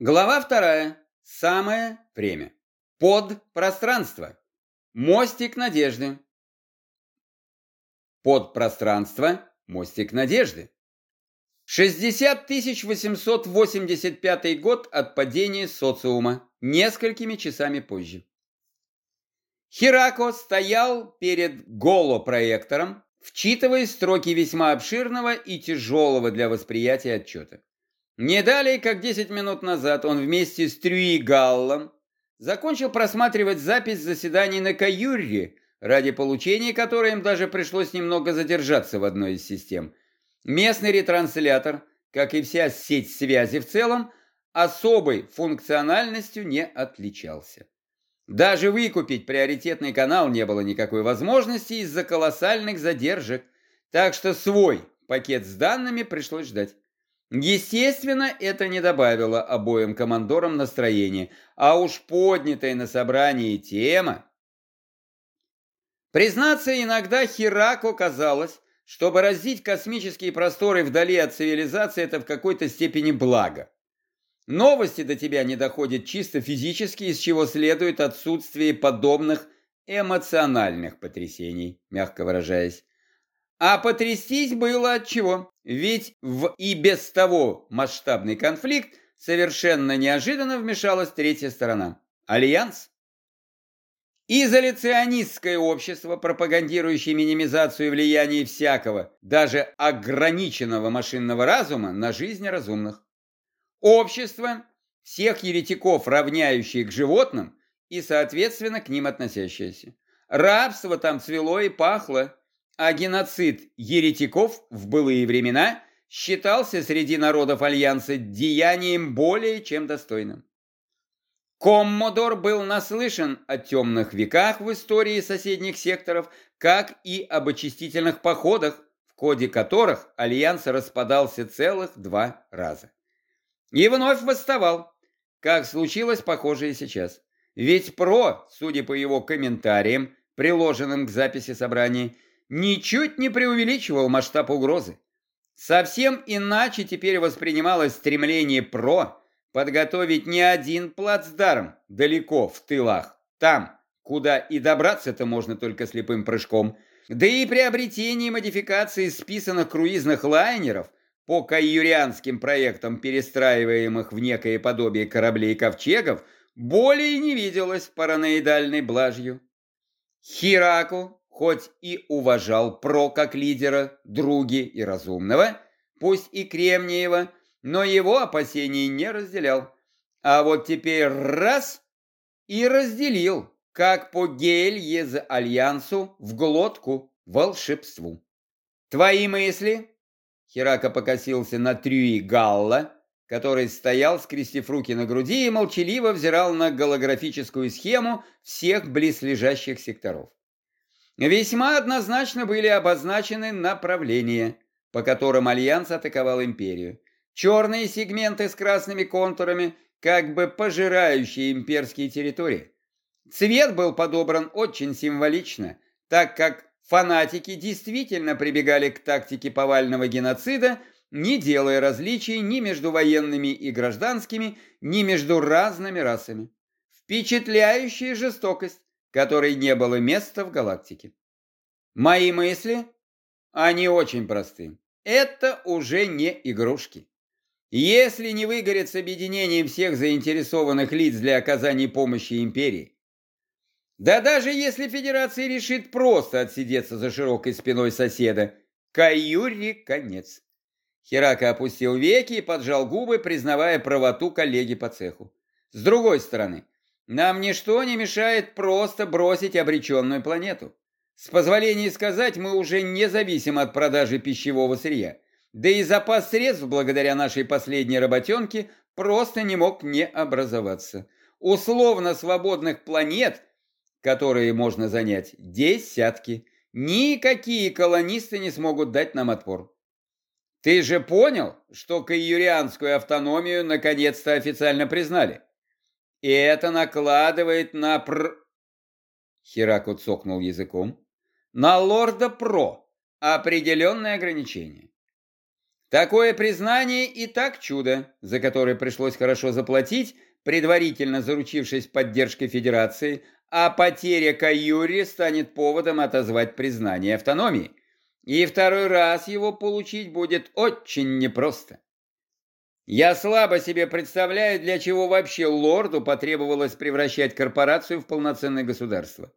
Глава вторая. Самое время. Под пространство. Мостик надежды. Под пространство. Мостик надежды. 60 885 год от падения социума, несколькими часами позже. Хирако стоял перед голопроектором, вчитывая строки весьма обширного и тяжелого для восприятия отчета. Не далее, как 10 минут назад, он вместе с Трюи Галлом закончил просматривать запись заседаний на Каюрре, ради получения которой им даже пришлось немного задержаться в одной из систем. Местный ретранслятор, как и вся сеть связи в целом, особой функциональностью не отличался. Даже выкупить приоритетный канал не было никакой возможности из-за колоссальных задержек, так что свой пакет с данными пришлось ждать. Естественно, это не добавило обоим командорам настроения, а уж поднятая на собрании тема. Признаться, иногда Хираку казалось, что бороздить космические просторы вдали от цивилизации – это в какой-то степени благо. Новости до тебя не доходят чисто физически, из чего следует отсутствие подобных эмоциональных потрясений, мягко выражаясь. А потрястись было от чего? Ведь в и без того масштабный конфликт совершенно неожиданно вмешалась третья сторона – Альянс. Изоляционистское общество, пропагандирующее минимизацию влияния всякого, даже ограниченного машинного разума на жизнь разумных. Общество всех еретиков, равняющие к животным и, соответственно, к ним относящиеся. Рабство там цвело и пахло, а геноцид еретиков в былые времена считался среди народов Альянса деянием более чем достойным. Коммодор был наслышан о темных веках в истории соседних секторов, как и об очистительных походах, в ходе которых Альянс распадался целых два раза. И вновь восставал, как случилось похожее сейчас. Ведь ПРО, судя по его комментариям, приложенным к записи собрания, ничуть не преувеличивал масштаб угрозы. Совсем иначе теперь воспринималось стремление ПРО подготовить не один плацдарм далеко в тылах, там, куда и добраться-то можно только слепым прыжком, да и приобретение модификации списанных круизных лайнеров по каюрианским проектам, перестраиваемых в некое подобие кораблей ковчегов, более не виделось параноидальной блажью. Хираку, хоть и уважал Про как лидера, други и разумного, пусть и Кремниева, но его опасений не разделял. А вот теперь раз и разделил, как по гелье за альянсу в глотку волшебству. Твои мысли? Хирака покосился на Трюи Галла, который стоял, скрестив руки на груди и молчаливо взирал на голографическую схему всех близлежащих секторов. Весьма однозначно были обозначены направления, по которым Альянс атаковал Империю. Черные сегменты с красными контурами, как бы пожирающие имперские территории. Цвет был подобран очень символично, так как Фанатики действительно прибегали к тактике повального геноцида, не делая различий ни между военными и гражданскими, ни между разными расами. Впечатляющая жестокость, которой не было места в галактике. Мои мысли, они очень просты. Это уже не игрушки. Если не выгорит с объединением всех заинтересованных лиц для оказания помощи империи, да даже если Федерация решит просто отсидеться за широкой спиной соседа, Каюри конец. Херака опустил веки и поджал губы, признавая правоту коллеги по цеху. С другой стороны, нам ничто не мешает просто бросить обреченную планету. С позволения сказать, мы уже не зависим от продажи пищевого сырья. Да и запас средств, благодаря нашей последней работенке, просто не мог не образоваться. Условно свободных планет – которые можно занять, десятки. Никакие колонисты не смогут дать нам отпор. Ты же понял, что каюрианскую автономию наконец-то официально признали? И это накладывает на пр... Хираку цокнул языком. На лорда Про определенные ограничения. Такое признание и так чудо, за которое пришлось хорошо заплатить, предварительно заручившись поддержкой Федерации, а потеря Каюри станет поводом отозвать признание автономии. И второй раз его получить будет очень непросто. Я слабо себе представляю, для чего вообще лорду потребовалось превращать корпорацию в полноценное государство.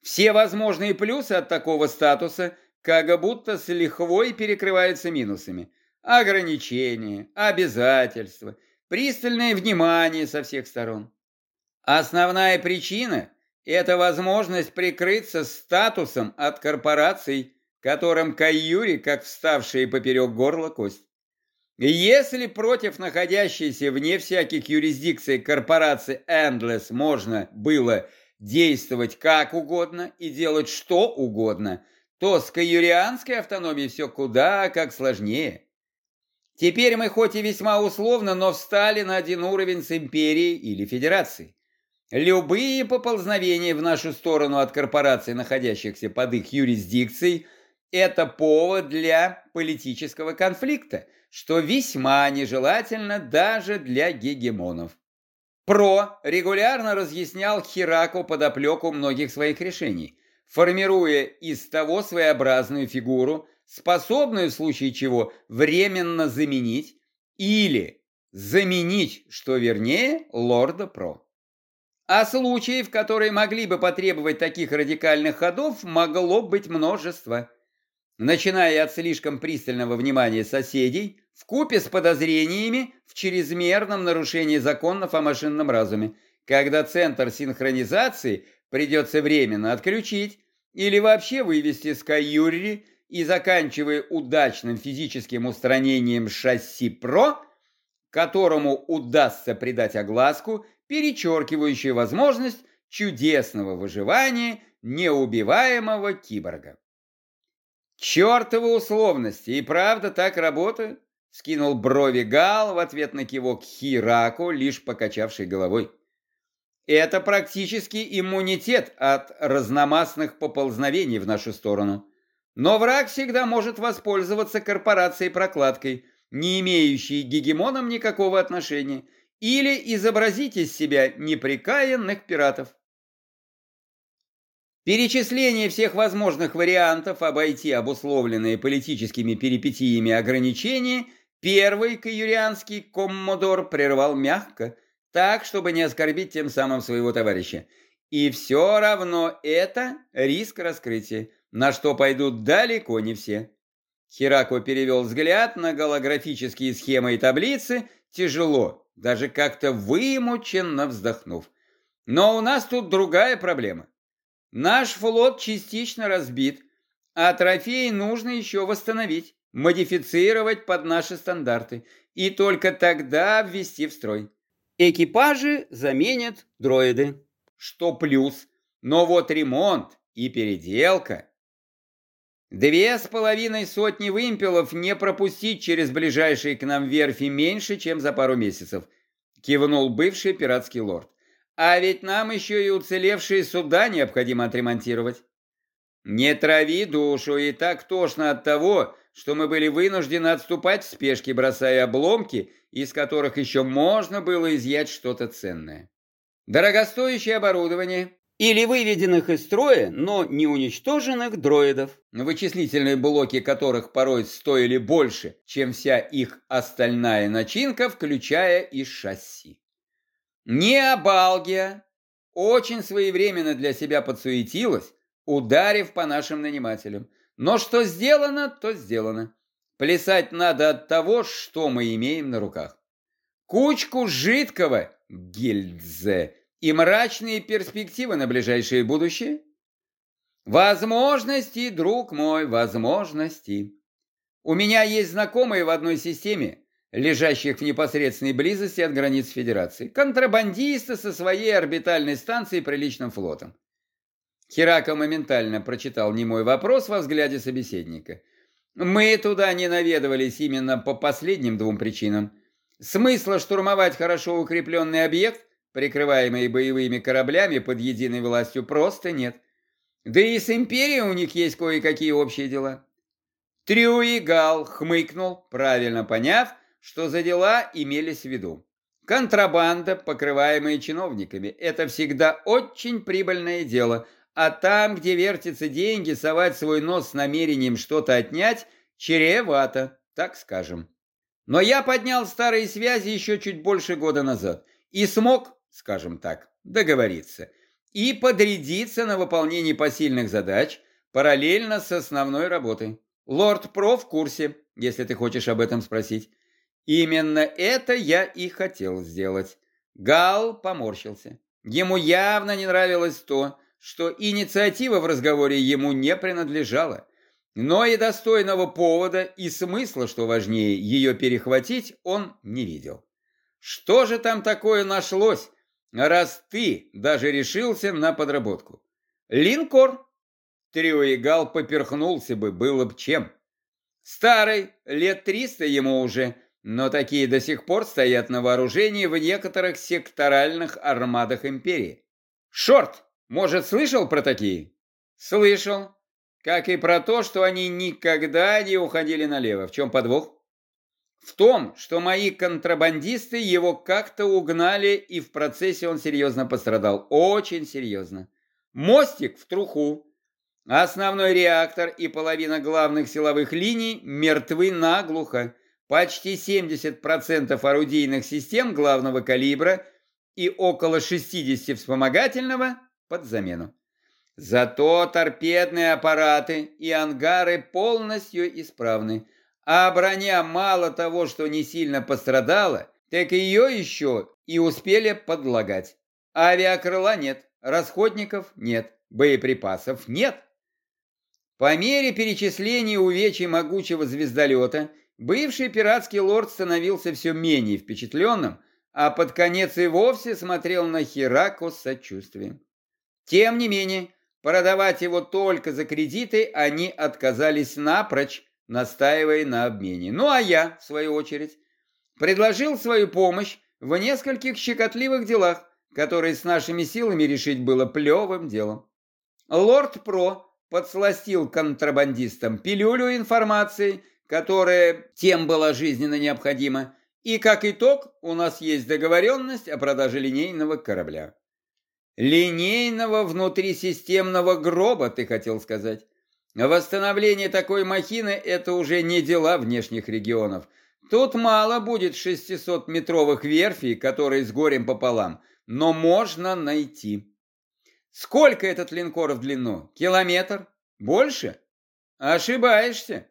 Все возможные плюсы от такого статуса как будто с лихвой перекрываются минусами. Ограничения, обязательства, пристальное внимание со всех сторон. Основная причина – это возможность прикрыться статусом от корпораций, которым Каюри как вставшие поперек горла кость. Если против находящейся вне всяких юрисдикций корпорации Endless можно было действовать как угодно и делать что угодно, то с каюрианской автономией все куда как сложнее. Теперь мы хоть и весьма условно, но встали на один уровень с империей или федерацией. Любые поползновения в нашу сторону от корпораций, находящихся под их юрисдикцией, это повод для политического конфликта, что весьма нежелательно даже для гегемонов. Про регулярно разъяснял Хираку подоплеку многих своих решений, формируя из того своеобразную фигуру, способную в случае чего временно заменить или заменить, что вернее, лорда Про. А случаев, которые могли бы потребовать таких радикальных ходов, могло быть множество – начиная от слишком пристального внимания соседей, в купе с подозрениями в чрезмерном нарушении законов о машинном разуме, когда центр синхронизации придется временно отключить или вообще вывести с каюри и заканчивая удачным физическим устранением шасси ПРО, которому удастся придать огласку, перечеркивающую возможность чудесного выживания неубиваемого киборга. «Чертовы условности! И правда так работают?» Скинул брови Гал в ответ на кивок Хираку, лишь покачавший головой. «Это практически иммунитет от разномастных поползновений в нашу сторону. Но враг всегда может воспользоваться корпорацией-прокладкой, не имеющей к гегемонам никакого отношения, или изобразить из себя неприкаянных пиратов. Перечисление всех возможных вариантов обойти обусловленные политическими перипетиями ограничения первый каюрианский коммодор прервал мягко, так, чтобы не оскорбить тем самым своего товарища. И все равно это риск раскрытия, на что пойдут далеко не все. Хирако перевел взгляд на голографические схемы и таблицы, тяжело, даже как-то вымученно вздохнув. Но у нас тут другая проблема. Наш флот частично разбит, а трофеи нужно еще восстановить, модифицировать под наши стандарты и только тогда ввести в строй. Экипажи заменят дроиды, что плюс, но вот ремонт и переделка. Две с половиной сотни вымпелов не пропустить через ближайшие к нам верфи меньше, чем за пару месяцев, кивнул бывший пиратский лорд. А ведь нам еще и уцелевшие суда необходимо отремонтировать. Не трави душу, и так тошно от того, что мы были вынуждены отступать в спешке, бросая обломки, из которых еще можно было изъять что-то ценное. Дорогостоящее оборудование или выведенных из строя, но не уничтоженных дроидов, вычислительные блоки которых порой стоили больше, чем вся их остальная начинка, включая и шасси. Необалгия очень своевременно для себя подсуетилась, ударив по нашим нанимателям. Но что сделано, то сделано. Плясать надо от того, что мы имеем на руках. Кучку жидкого гильдзе и мрачные перспективы на ближайшее будущее. Возможности, друг мой, возможности. У меня есть знакомые в одной системе, лежащих в непосредственной близости от границ Федерации. Контрабандисты со своей орбитальной станцией приличным флотом. Хирако моментально прочитал немой вопрос во взгляде собеседника. Мы туда не наведывались именно по последним двум причинам. Смысла штурмовать хорошо укрепленный объект, прикрываемый боевыми кораблями под единой властью, просто нет. Да и с империей у них есть кое-какие общие дела. Трюигал хмыкнул, правильно поняв, что за дела имелись в виду. Контрабанда, покрываемая чиновниками, это всегда очень прибыльное дело, а там, где вертятся деньги, совать свой нос с намерением что-то отнять, чревато, так скажем. Но я поднял старые связи еще чуть больше года назад и смог, скажем так, договориться и подрядиться на выполнение посильных задач параллельно с основной работой. Лорд Про в курсе, если ты хочешь об этом спросить. Именно это я и хотел сделать. Гал поморщился. Ему явно не нравилось то, что инициатива в разговоре ему не принадлежала. Но и достойного повода и смысла, что важнее, ее перехватить, он не видел. Что же там такое нашлось, раз ты даже решился на подработку? Линкор. Триоигал поперхнулся бы, было б чем. Старый, лет триста ему уже, но такие до сих пор стоят на вооружении в некоторых секторальных армадах империи. Шорт, может, слышал про такие? Слышал. Как и про то, что они никогда не уходили налево. В чем подвох? В том, что мои контрабандисты его как-то угнали, и в процессе он серьезно пострадал. Очень серьезно. Мостик в труху. Основной реактор и половина главных силовых линий мертвы наглухо. Почти 70% орудийных систем главного калибра и около 60 вспомогательного под замену. Зато торпедные аппараты и ангары полностью исправны, а броня мало того, что не сильно пострадала, так ее еще и успели подлагать. Авиакрыла нет, расходников нет, боеприпасов нет. По мере перечисления увечий могучего звездолета, бывший пиратский лорд становился все менее впечатленным, а под конец и вовсе смотрел на Херако с сочувствием. Тем не менее, продавать его только за кредиты они отказались напрочь, настаивая на обмене. Ну а я, в свою очередь, предложил свою помощь в нескольких щекотливых делах, которые с нашими силами решить было плевым делом. Лорд Про подсластил контрабандистам пилюлю информации, которая тем была жизненно необходима, и как итог у нас есть договоренность о продаже линейного корабля. Линейного внутрисистемного гроба, ты хотел сказать. Восстановление такой махины – это уже не дела внешних регионов. Тут мало будет 600-метровых верфей, которые с горем пополам, но можно найти. Сколько этот линкор в длину? Километр? Больше? Ошибаешься.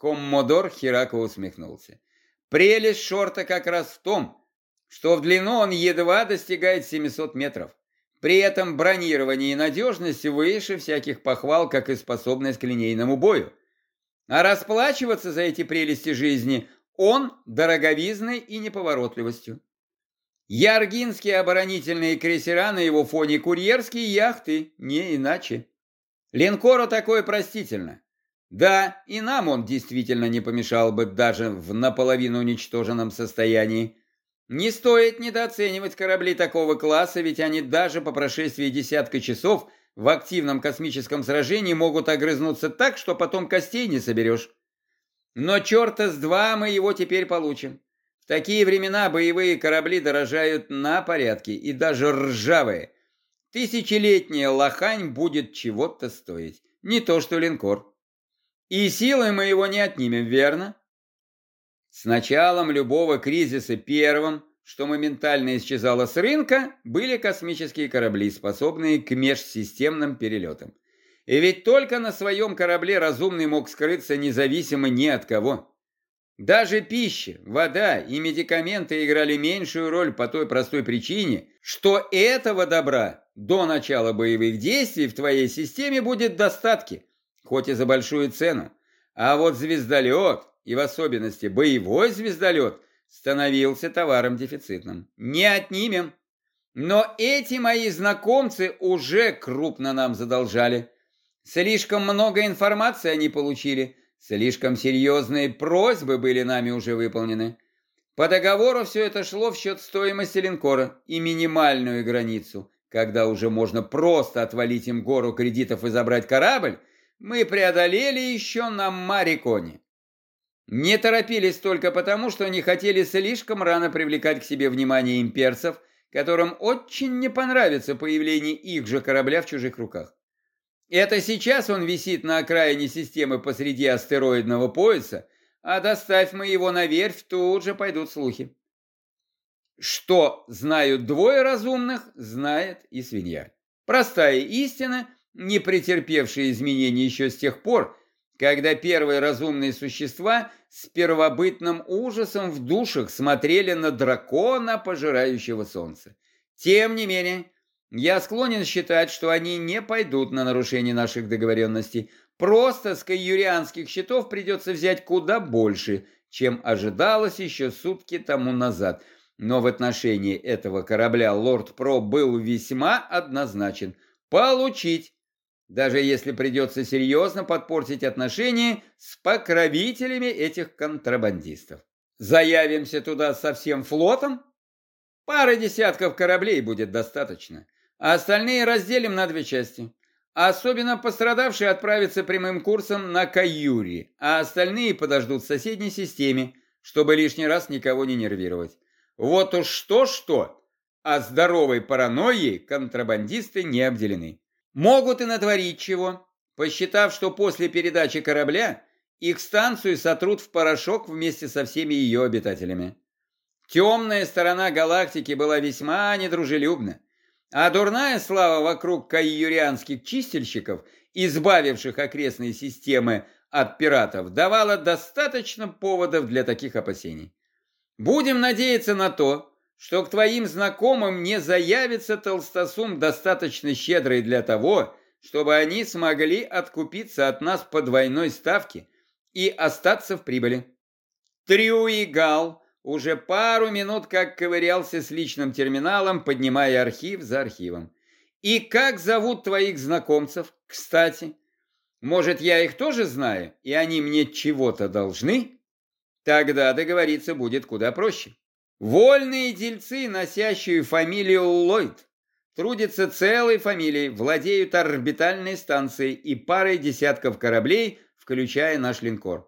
Коммодор Хирако усмехнулся. Прелесть шорта как раз в том, что в длину он едва достигает 700 метров. При этом бронирование и надежность выше всяких похвал, как и способность к линейному бою. А расплачиваться за эти прелести жизни он дороговизной и неповоротливостью. Яргинские оборонительные крейсера на его фоне курьерские яхты, не иначе. Линкору такое простительно. Да, и нам он действительно не помешал бы даже в наполовину уничтоженном состоянии. Не стоит недооценивать корабли такого класса, ведь они даже по прошествии десятка часов в активном космическом сражении могут огрызнуться так, что потом костей не соберешь. Но черта с два мы его теперь получим. В такие времена боевые корабли дорожают на порядке, и даже ржавые. Тысячелетняя лохань будет чего-то стоить. Не то что линкор. И силой мы его не отнимем, верно? С началом любого кризиса первым, что моментально исчезало с рынка, были космические корабли, способные к межсистемным перелетам. И ведь только на своем корабле разумный мог скрыться независимо ни от кого. Даже пища, вода и медикаменты играли меньшую роль по той простой причине, что этого добра до начала боевых действий в твоей системе будет достатки, хоть и за большую цену. А вот звездолет и в особенности боевой звездолет, становился товаром дефицитным. Не отнимем. Но эти мои знакомцы уже крупно нам задолжали. Слишком много информации они получили, слишком серьезные просьбы были нами уже выполнены. По договору все это шло в счет стоимости линкора и минимальную границу, когда уже можно просто отвалить им гору кредитов и забрать корабль, мы преодолели еще на Мариконе. Не торопились только потому, что не хотели слишком рано привлекать к себе внимание имперцев, которым очень не понравится появление их же корабля в чужих руках. Это сейчас он висит на окраине системы посреди астероидного пояса, а доставь мы его на верфь, тут же пойдут слухи. Что знают двое разумных, знает и свинья. Простая истина, не претерпевшая изменений еще с тех пор, когда первые разумные существа с первобытным ужасом в душах смотрели на дракона, пожирающего солнце. Тем не менее, я склонен считать, что они не пойдут на нарушение наших договоренностей. Просто с каюрианских счетов придется взять куда больше, чем ожидалось еще сутки тому назад – но в отношении этого корабля Лорд Про был весьма однозначен. Получить, даже если придется серьезно подпортить отношения с покровителями этих контрабандистов. Заявимся туда со всем флотом? Пары десятков кораблей будет достаточно, а остальные разделим на две части. Особенно пострадавшие отправятся прямым курсом на Каюри, а остальные подождут в соседней системе, чтобы лишний раз никого не нервировать. Вот уж что-что, а здоровой паранойей контрабандисты не обделены. Могут и натворить чего, посчитав, что после передачи корабля их станцию сотрут в порошок вместе со всеми ее обитателями. Темная сторона галактики была весьма недружелюбна, а дурная слава вокруг кайюрианских чистильщиков, избавивших окрестные системы от пиратов, давала достаточно поводов для таких опасений. Будем надеяться на то, что к твоим знакомым не заявится толстосум достаточно щедрый для того, чтобы они смогли откупиться от нас по двойной ставке и остаться в прибыли. Трюи Гал уже пару минут как ковырялся с личным терминалом, поднимая архив за архивом. И как зовут твоих знакомцев, кстати? Может, я их тоже знаю, и они мне чего-то должны?» Тогда договориться будет куда проще. Вольные дельцы, носящие фамилию Ллойд, трудятся целой фамилией, владеют орбитальной станцией и парой десятков кораблей, включая наш линкор.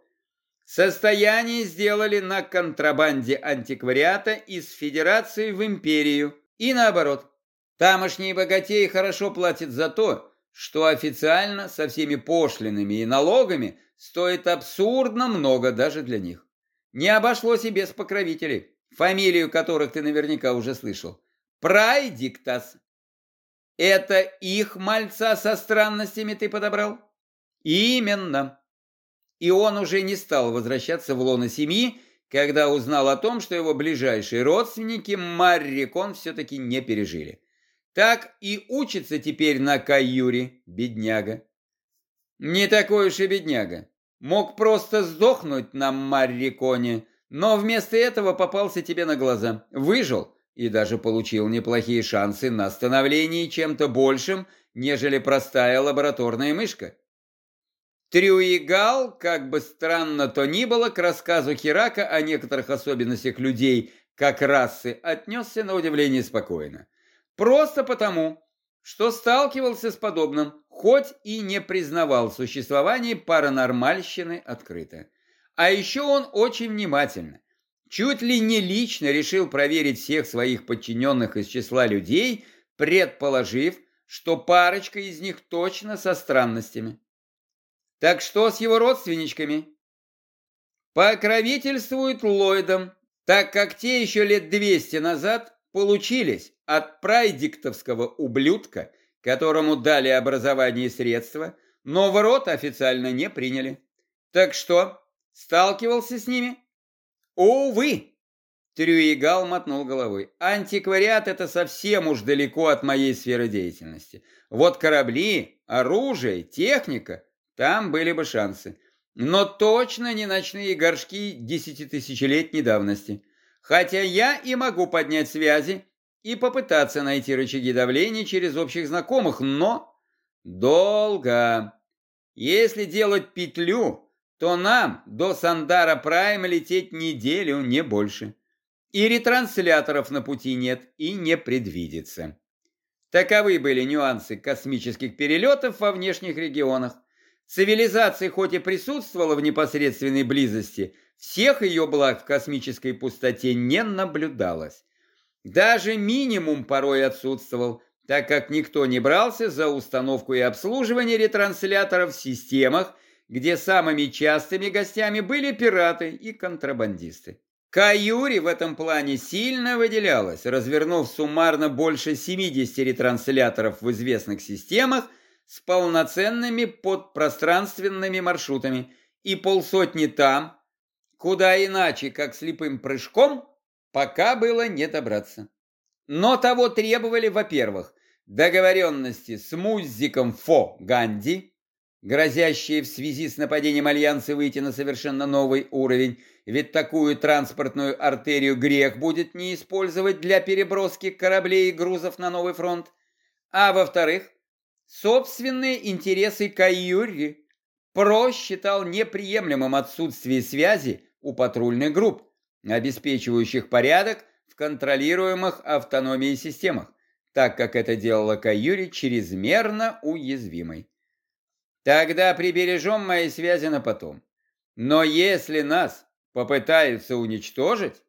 Состояние сделали на контрабанде антиквариата из Федерации в империю и наоборот. Тамошние богатеи хорошо платят за то, что официально со всеми пошлинами и налогами стоит абсурдно много даже для них. Не обошлось и без покровителей, фамилию которых ты наверняка уже слышал. Прайдиктас. Это их мальца со странностями ты подобрал? Именно. И он уже не стал возвращаться в лоно семьи, когда узнал о том, что его ближайшие родственники Маррикон все-таки не пережили. Так и учится теперь на Каюре, бедняга. Не такой уж и бедняга. Мог просто сдохнуть на Марриконе, но вместо этого попался тебе на глаза. Выжил и даже получил неплохие шансы на становление чем-то большим, нежели простая лабораторная мышка. Трюигал, как бы странно то ни было, к рассказу Хирака о некоторых особенностях людей как расы отнесся на удивление спокойно. Просто потому, что сталкивался с подобным, хоть и не признавал существование паранормальщины открыто. А еще он очень внимательно, чуть ли не лично решил проверить всех своих подчиненных из числа людей, предположив, что парочка из них точно со странностями. Так что с его родственничками? Покровительствуют Ллойдом, так как те еще лет 200 назад получились от прайдиктовского ублюдка, которому дали образование и средства, но в рот официально не приняли. Так что, сталкивался с ними? Увы! Трюигал мотнул головой. Антиквариат это совсем уж далеко от моей сферы деятельности. Вот корабли, оружие, техника, там были бы шансы. Но точно не ночные горшки десятитысячелетней давности. Хотя я и могу поднять связи и попытаться найти рычаги давления через общих знакомых, но долго. Если делать петлю, то нам до Сандара Прайм лететь неделю, не больше. И ретрансляторов на пути нет и не предвидится. Таковы были нюансы космических перелетов во внешних регионах. Цивилизация хоть и присутствовала в непосредственной близости, всех ее благ в космической пустоте не наблюдалось. Даже минимум порой отсутствовал, так как никто не брался за установку и обслуживание ретрансляторов в системах, где самыми частыми гостями были пираты и контрабандисты. Каюри в этом плане сильно выделялась, развернув суммарно больше 70 ретрансляторов в известных системах с полноценными подпространственными маршрутами и полсотни там, куда иначе, как слепым прыжком, пока было не добраться. Но того требовали, во-первых, договоренности с Музиком Фо Ганди, грозящие в связи с нападением Альянса выйти на совершенно новый уровень, ведь такую транспортную артерию грех будет не использовать для переброски кораблей и грузов на новый фронт. А во-вторых, собственные интересы Каюри Про считал неприемлемым отсутствие связи у патрульных групп, обеспечивающих порядок в контролируемых автономией системах, так как это делала Каюри чрезмерно уязвимой. Тогда прибережем мои связи на потом. Но если нас Попытаются уничтожить?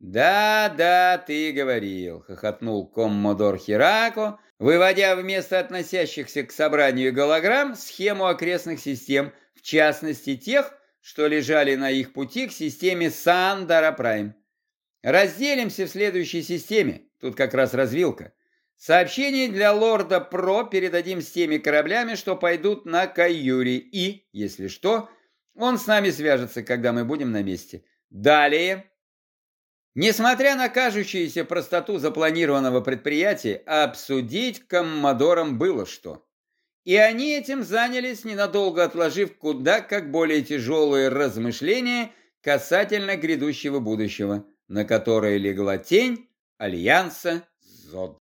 Да, да, ты говорил, хохотнул коммодор Хирако, выводя вместо относящихся к собранию голограмм схему окрестных систем, в частности тех, что лежали на их пути к системе Сандара Прайм. Разделимся в следующей системе, тут как раз развилка. Сообщение для лорда Про передадим с теми кораблями, что пойдут на Каюри, и, если что, он с нами свяжется, когда мы будем на месте. Далее. Несмотря на кажущуюся простоту запланированного предприятия, обсудить коммодорам было что. И они этим занялись, ненадолго отложив куда как более тяжелые размышления касательно грядущего будущего, на которое легла тень Альянса Зод.